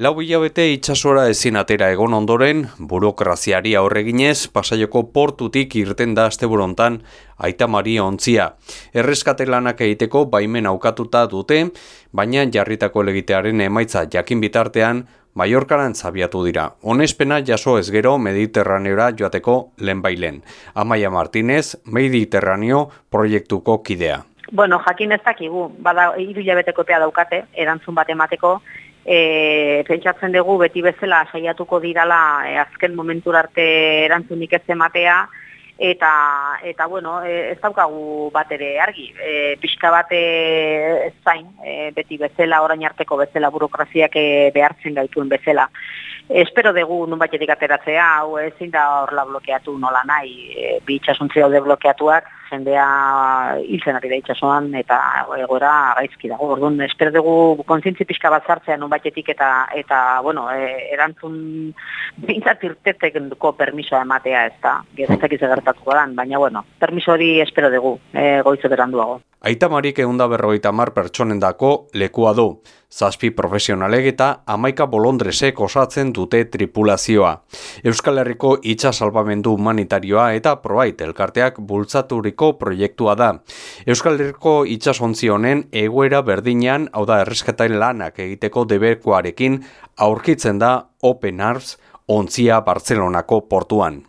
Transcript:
Lau hilabete itxasora ezin atera egon ondoren, burokraziari aurreginez, pasaioko portutik irten da asteburontan aita mari ontzia. Erreskate lanak egiteko baimen aukatuta dute, baina jarritako legitearen emaitza jakin bitartean, Mallorcaran zabiatu dira. Honespena jaso ez gero Mediterraneora joateko lehenbailen. Amaia Martinez, Mediterraneo proiektuko kidea. Bueno, jakin ez dakigu, bada hiru hilabeteko epea daukate, erantzun bat emateko, e, pentsatzen dugu beti bezala saiatuko dirala e, azken momentur arte erantzunik ez ematea eta eta bueno e, ez daukagu bat ere argi. E, pixka bat zain e, beti bezala orain arteko bezala burokraziak e, behartzen gaituen bezala espero dugu nun batetik ateratzea hau ezin da horla blokeatu nola nahi e, bi itxasuntzi daude blokeatuak jendea hiltzen ari da itxasuan eta egoera gaizki dago. Orduan, espero dugu kontzientzi pixka bat zartzea nun eta, eta bueno, e, erantzun bintzat irtetek duko permisoa ematea ez da, gertzak izagertatuko dan, baina bueno, permiso hori espero dugu e, goizu beranduago. Aita marik eunda berroita mar pertsonen dako lekua du. Zazpi profesionalek eta amaika bolondresek osatzen dute tripulazioa. Euskal Herriko itxa humanitarioa eta probait elkarteak bultzaturiko proiektua da. Euskal Herriko itxa honen egoera berdinean, hau da erreskatain lanak egiteko deberkoarekin aurkitzen da Open Arms ontzia Bartzelonako portuan.